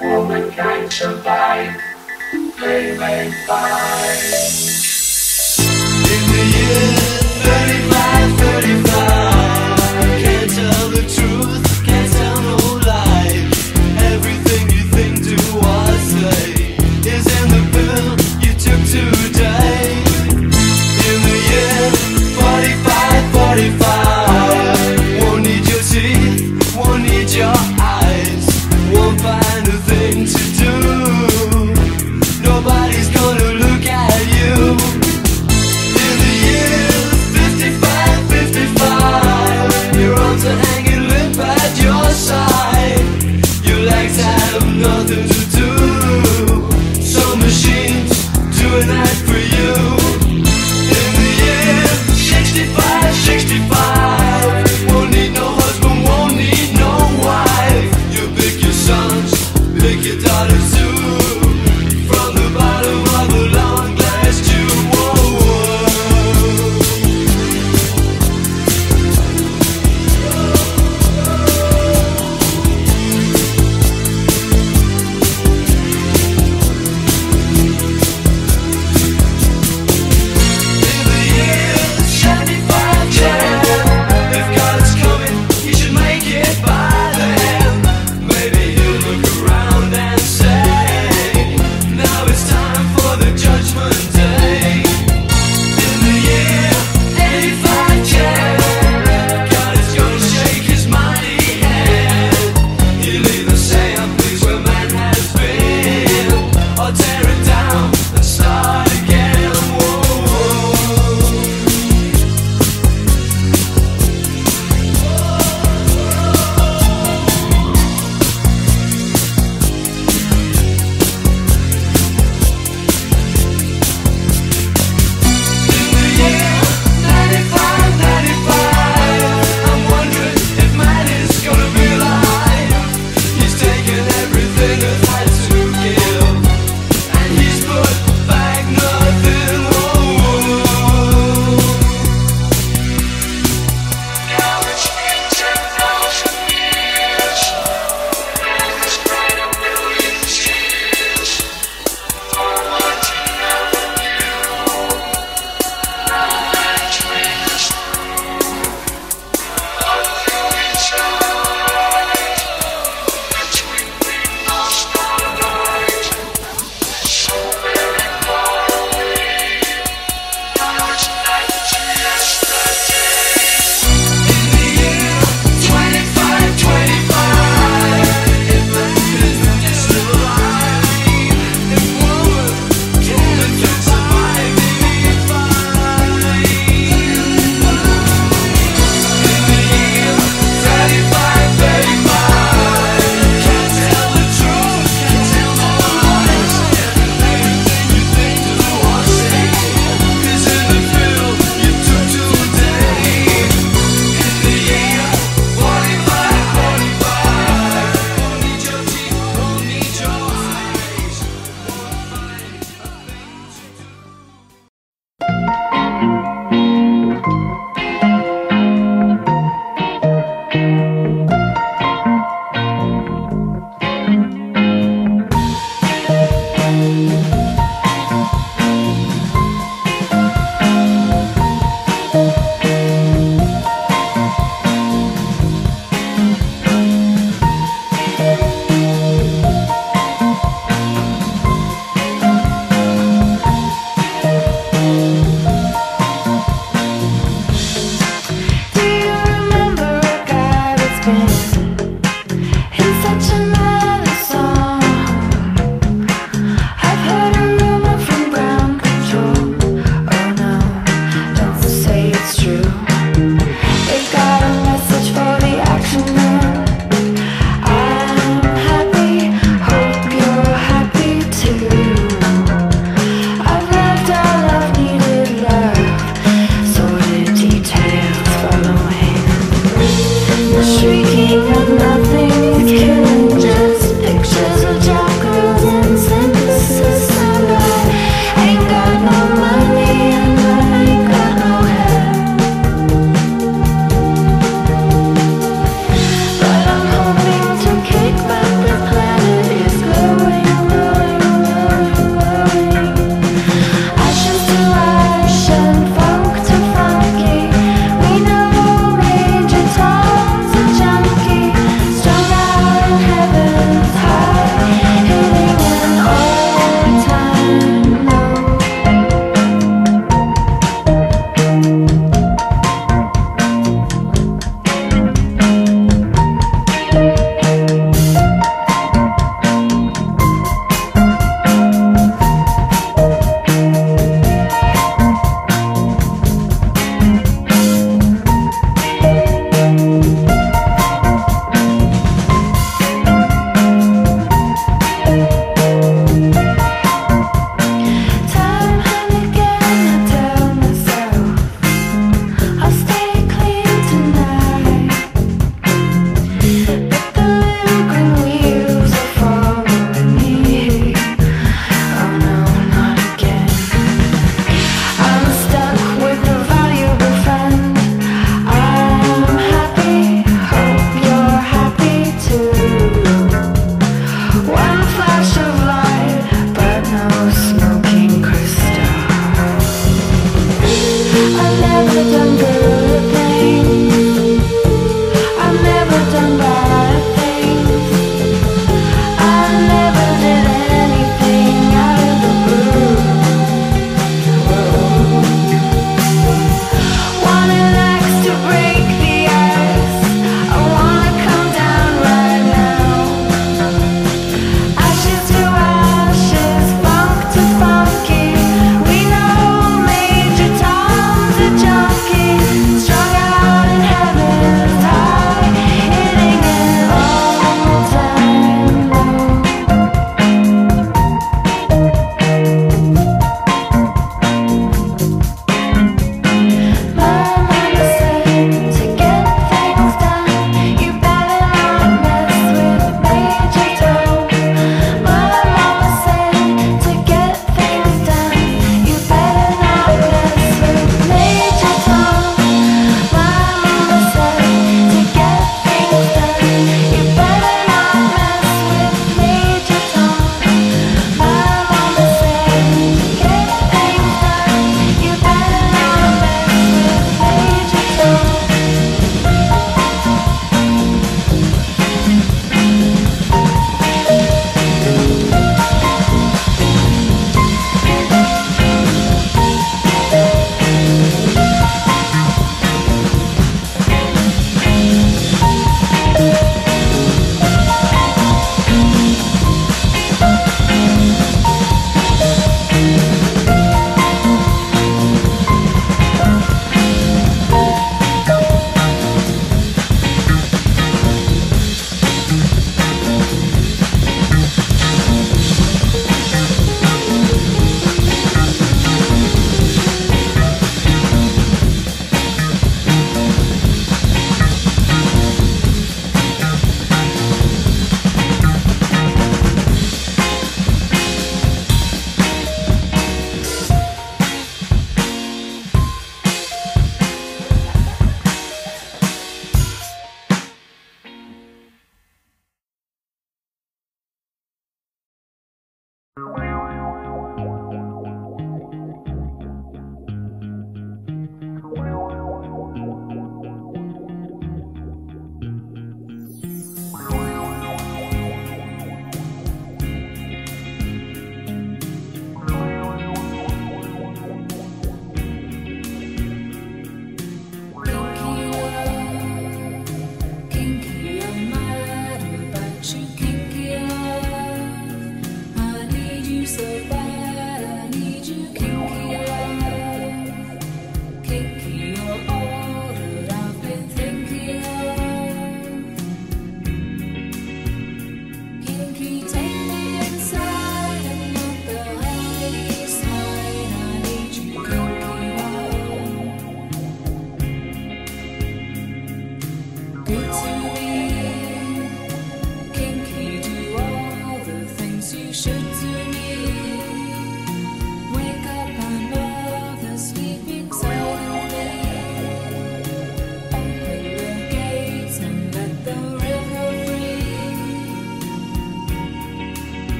womankind survive. They may find. In the year 35.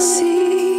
See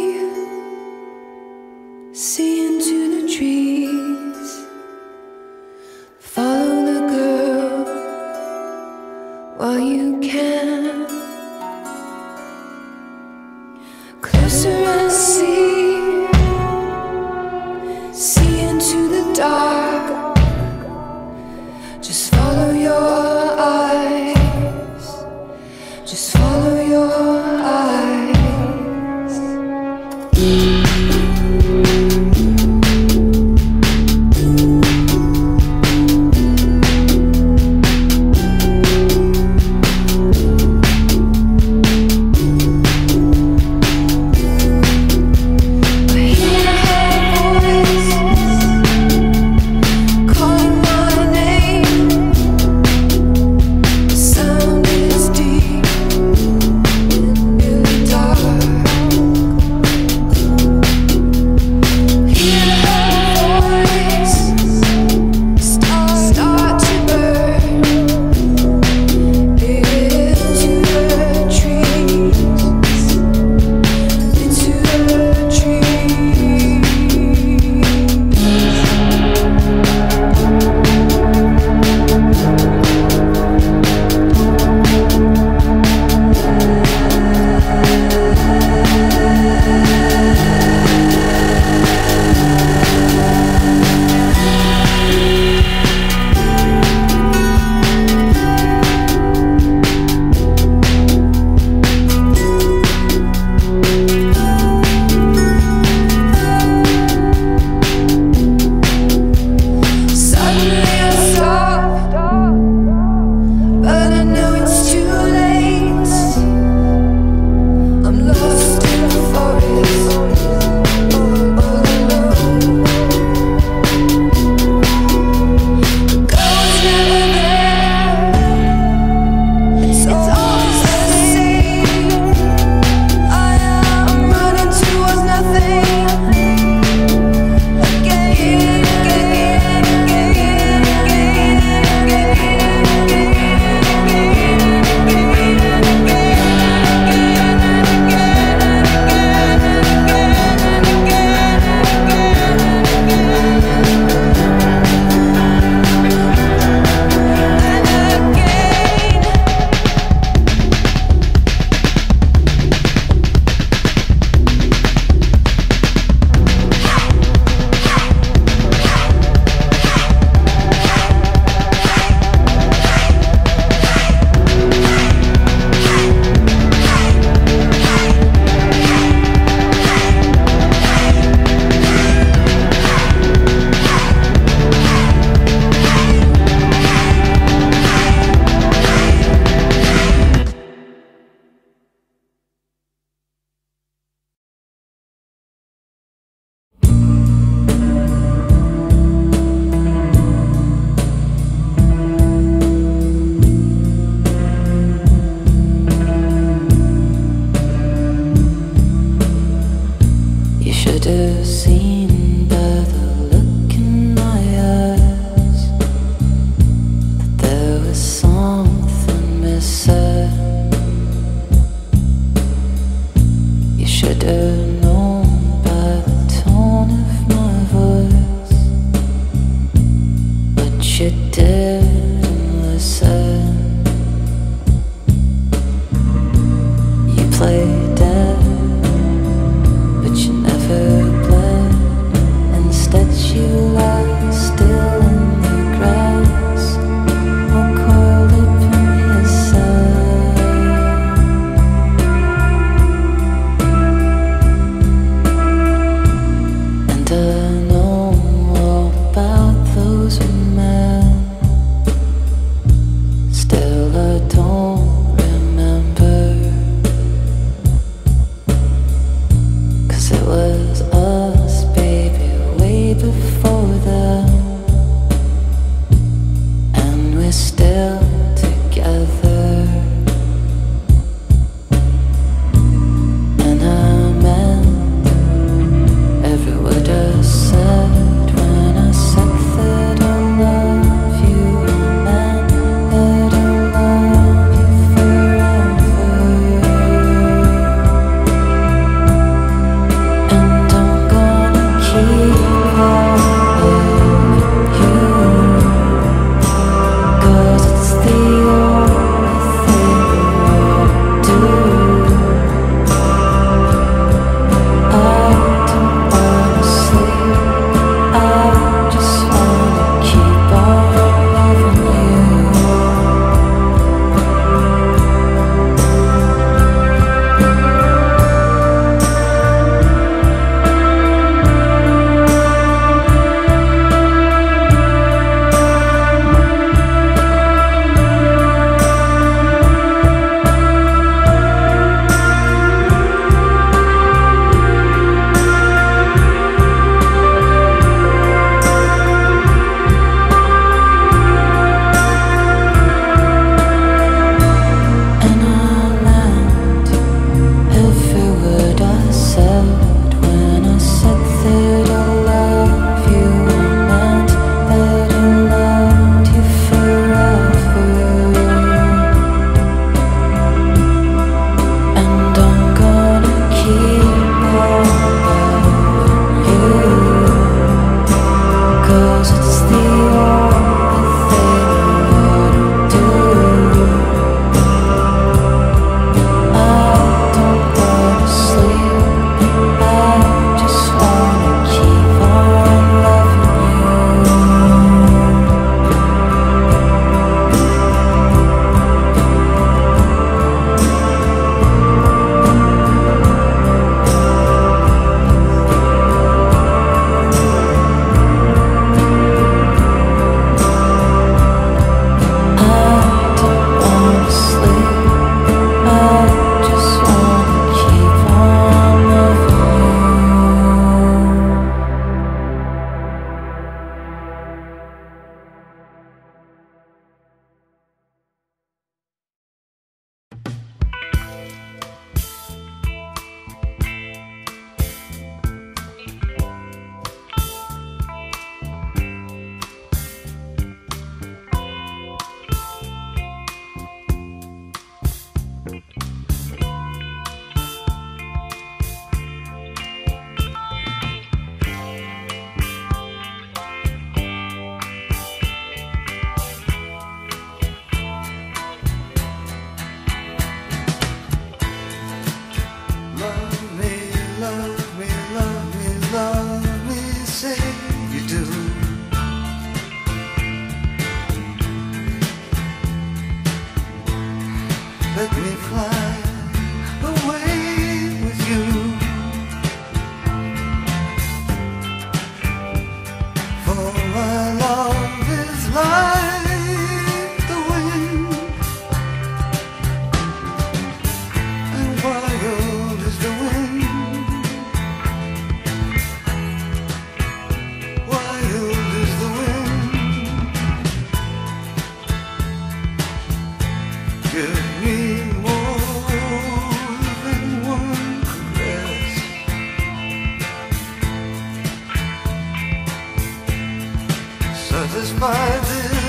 satisfy this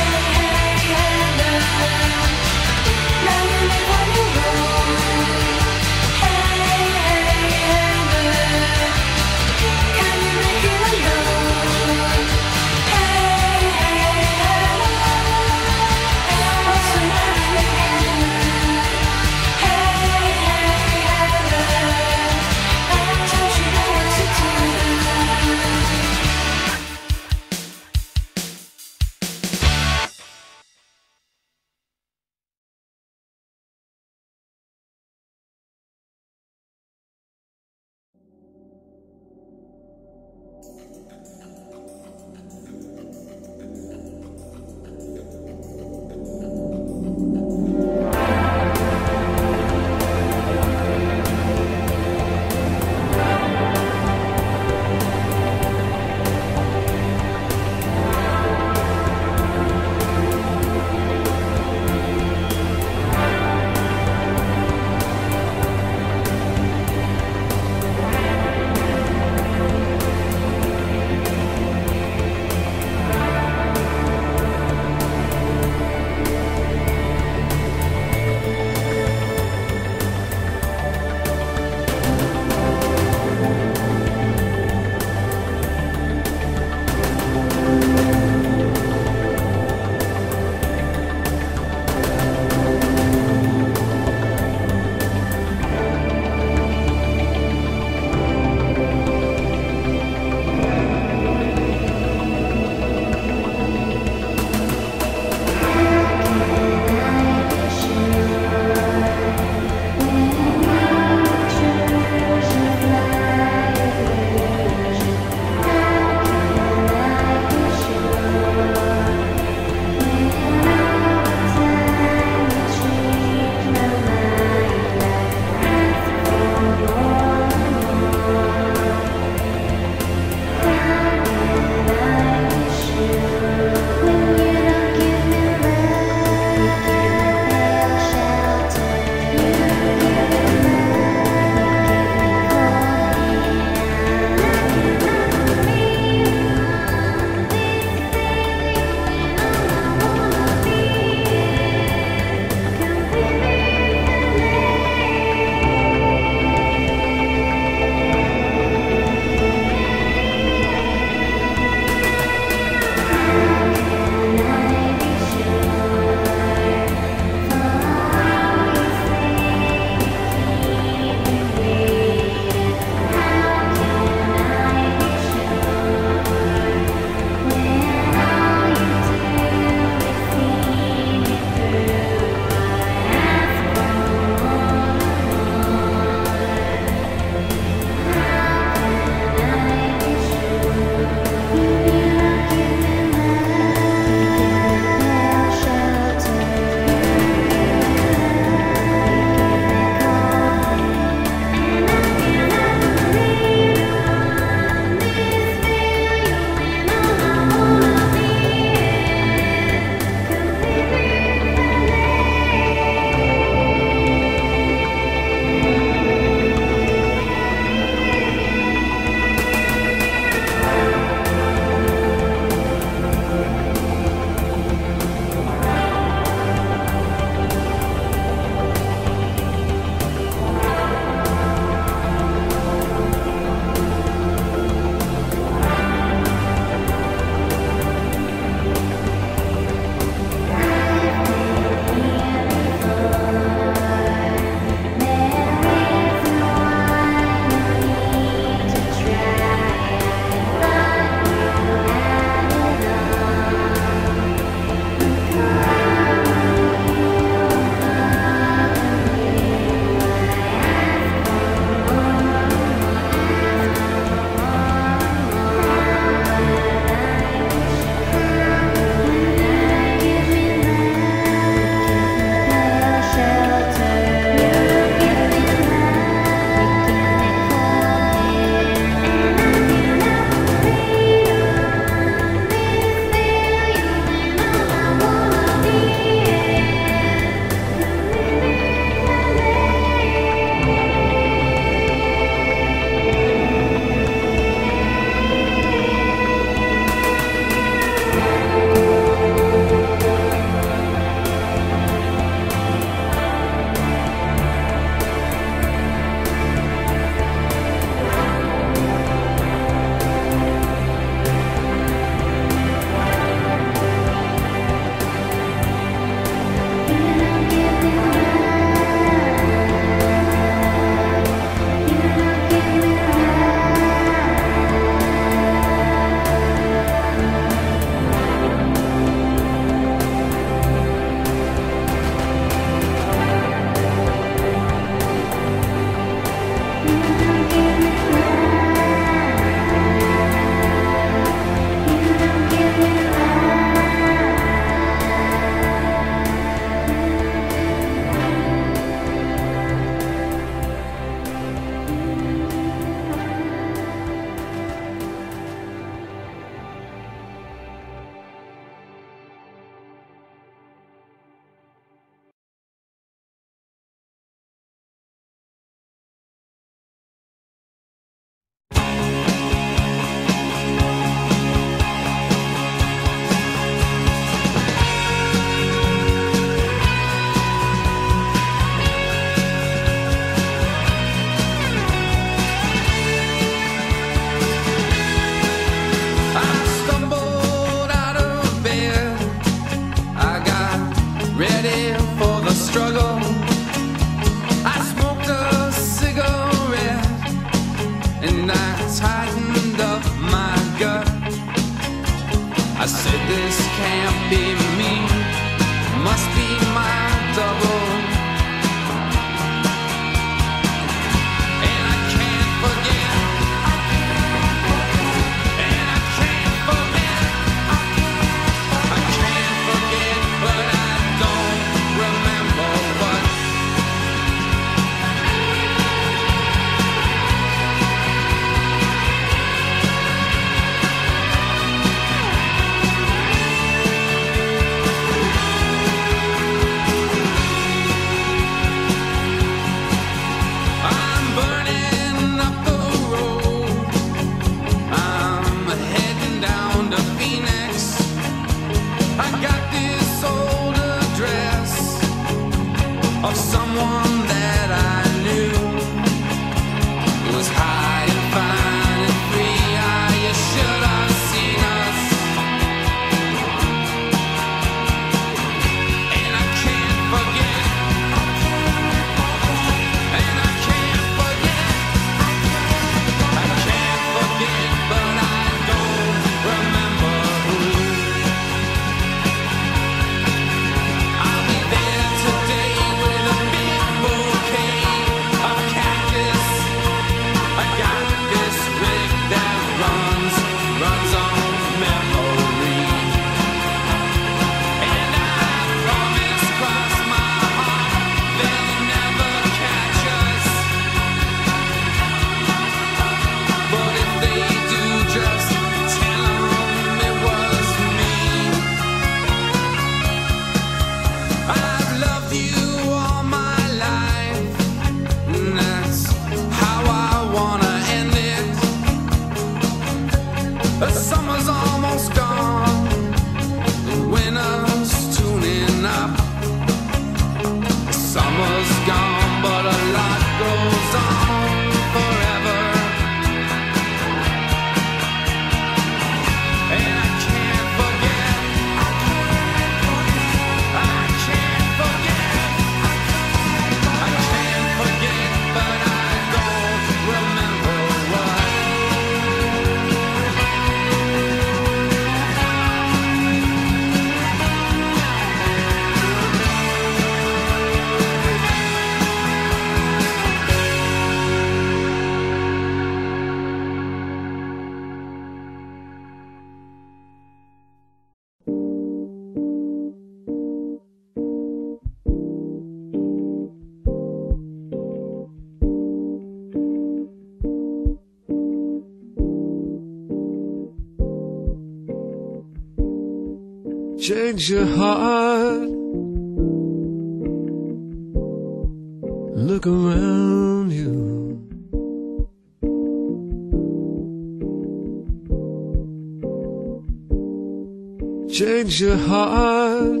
change your heart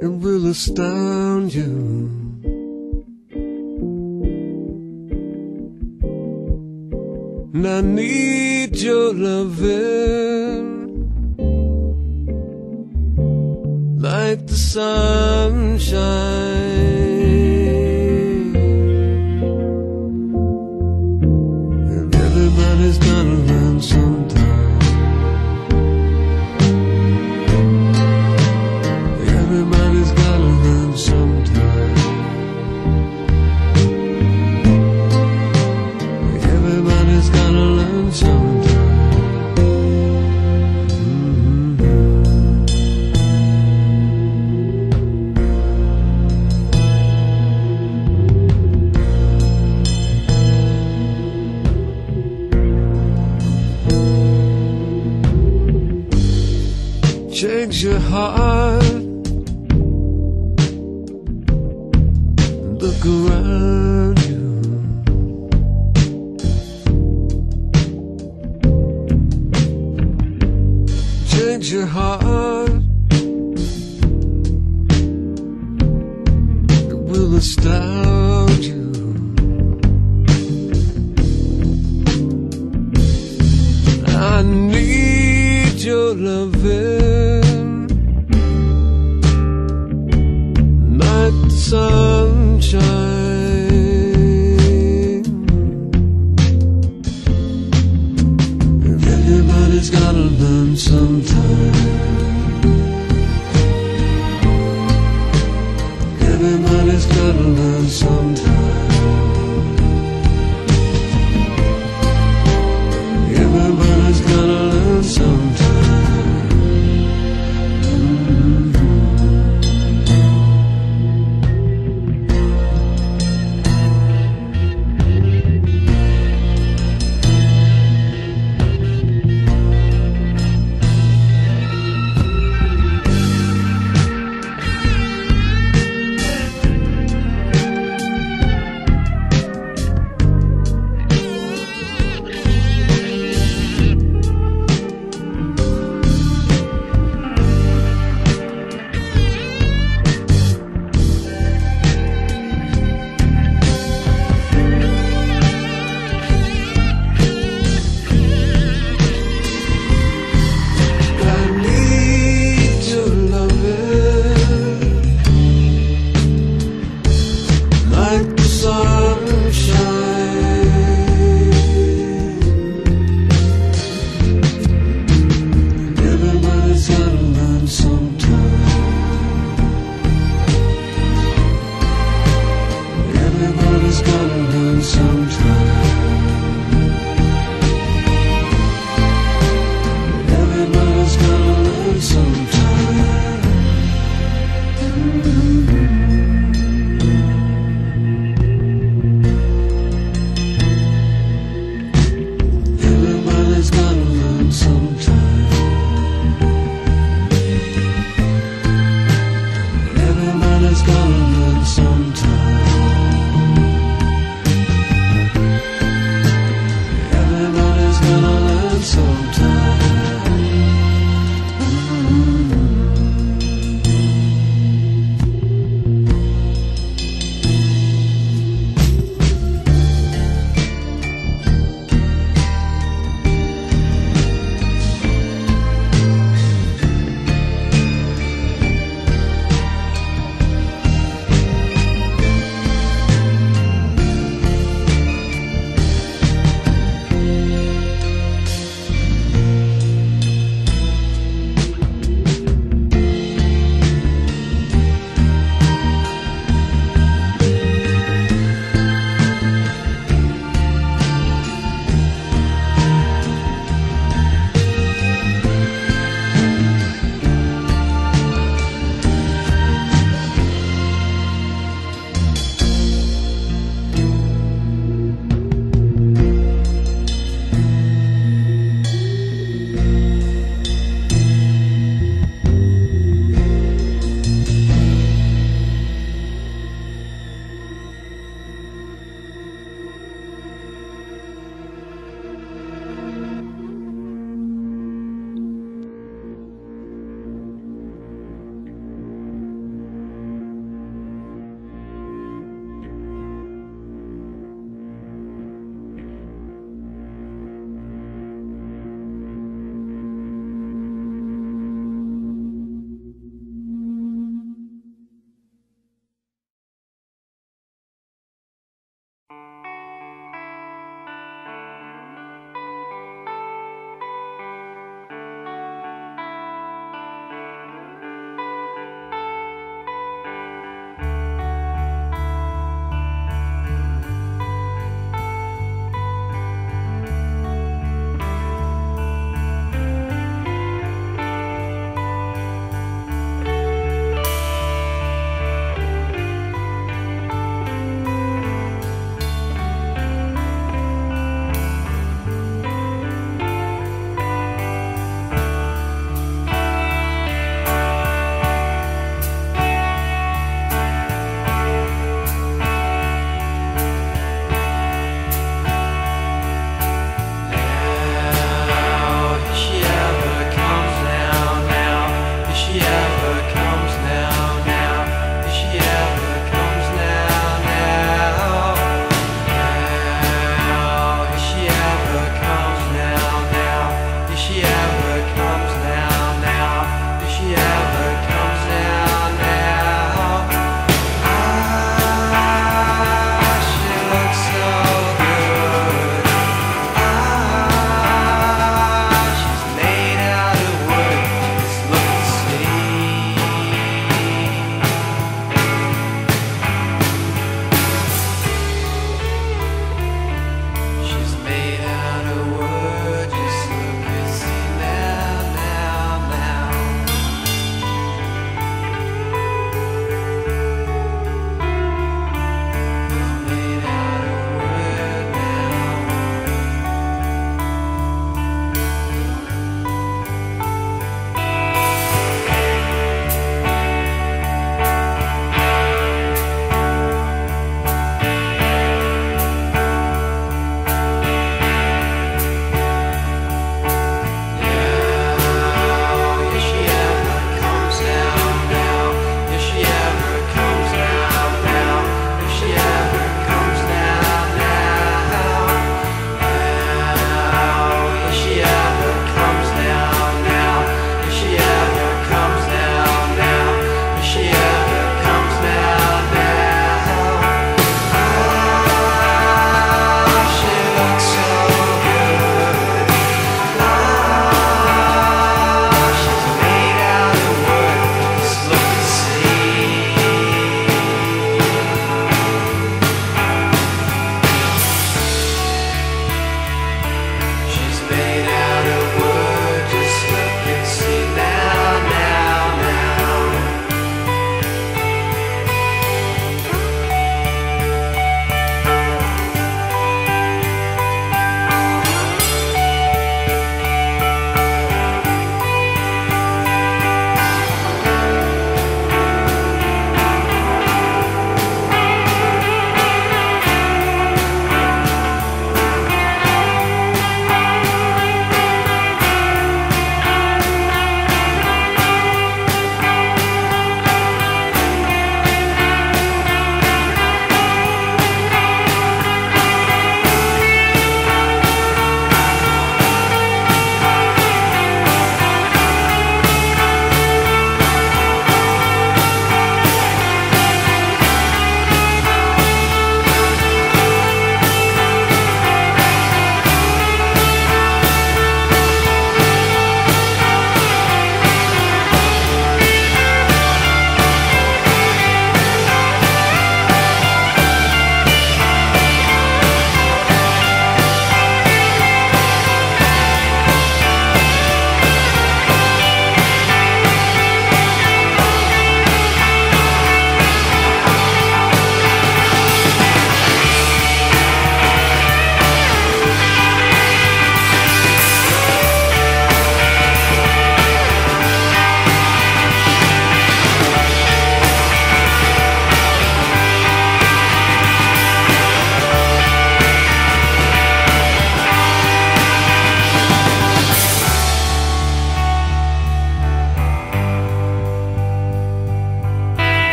and will astound you. And I need your loving like the sunshine.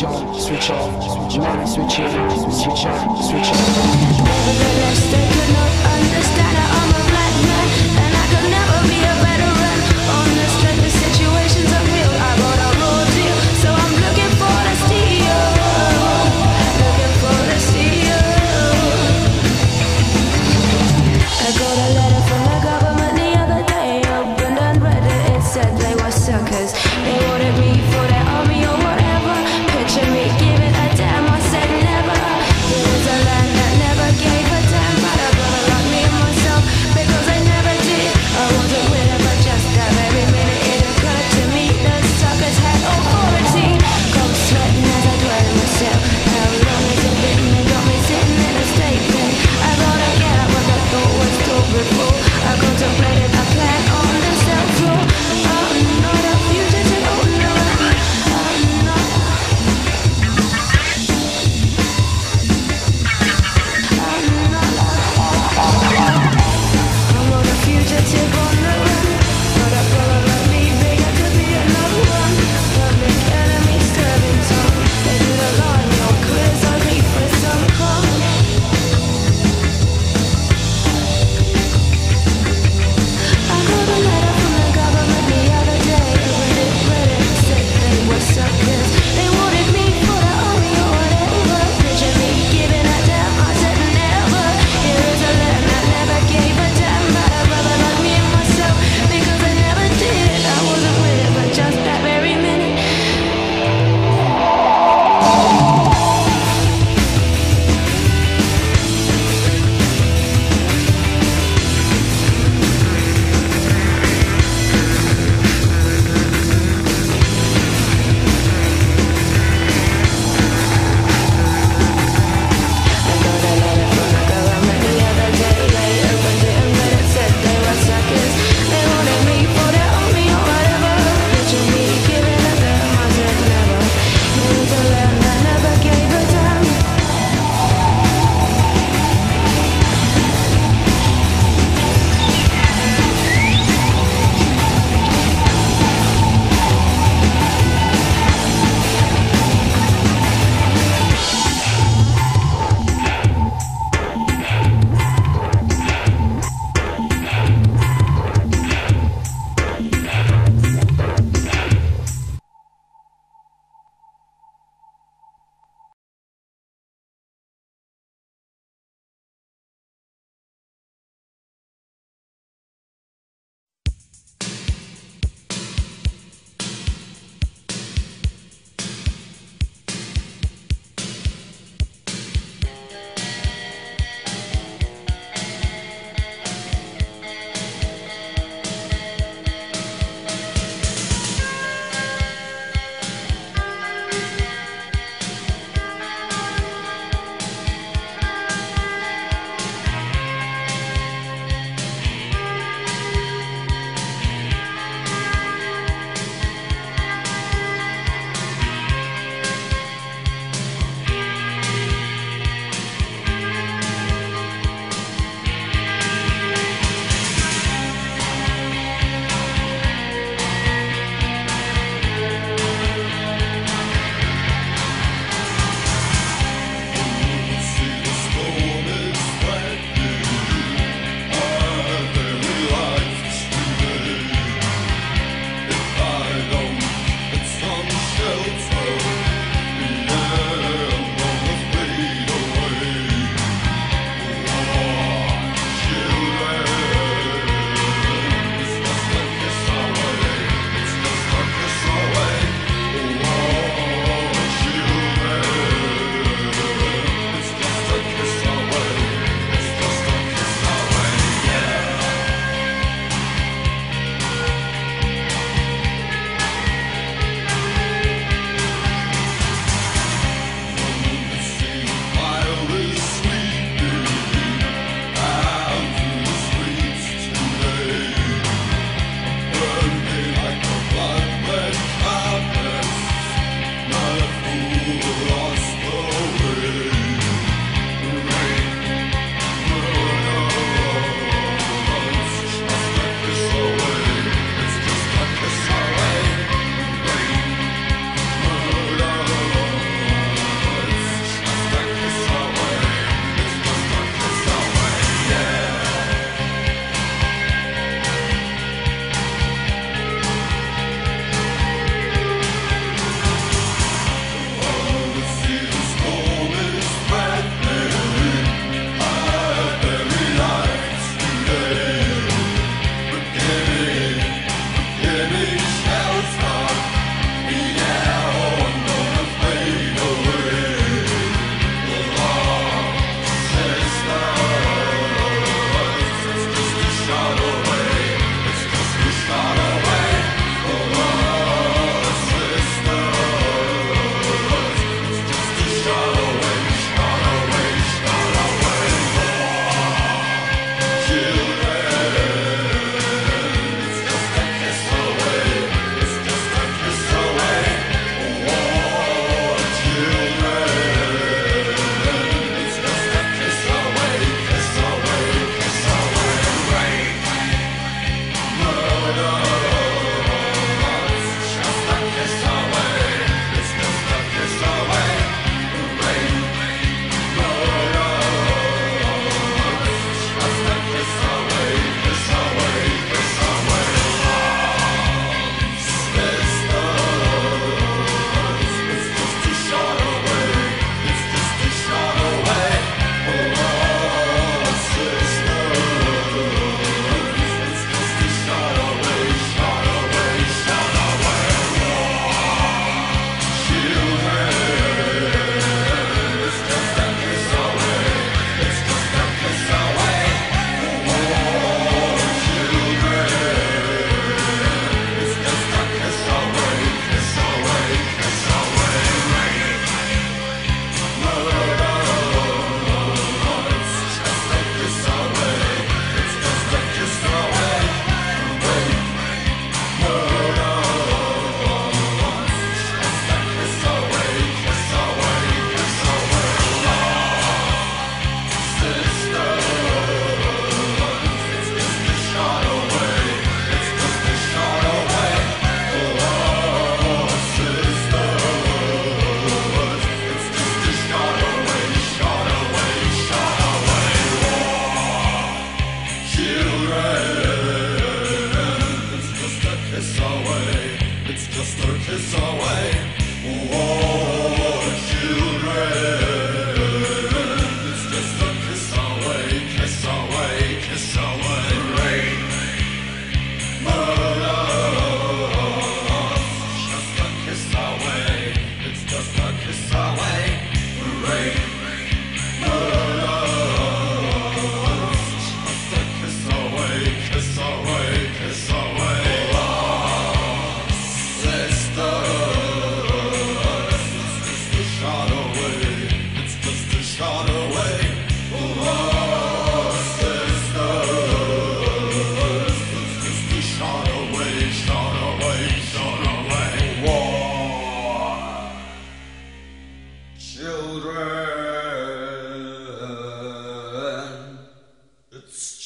switch on, switch off, switch on, switch in, switch on, switch on.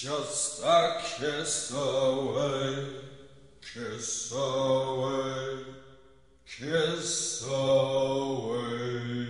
Just a kiss away, kiss away, kiss away.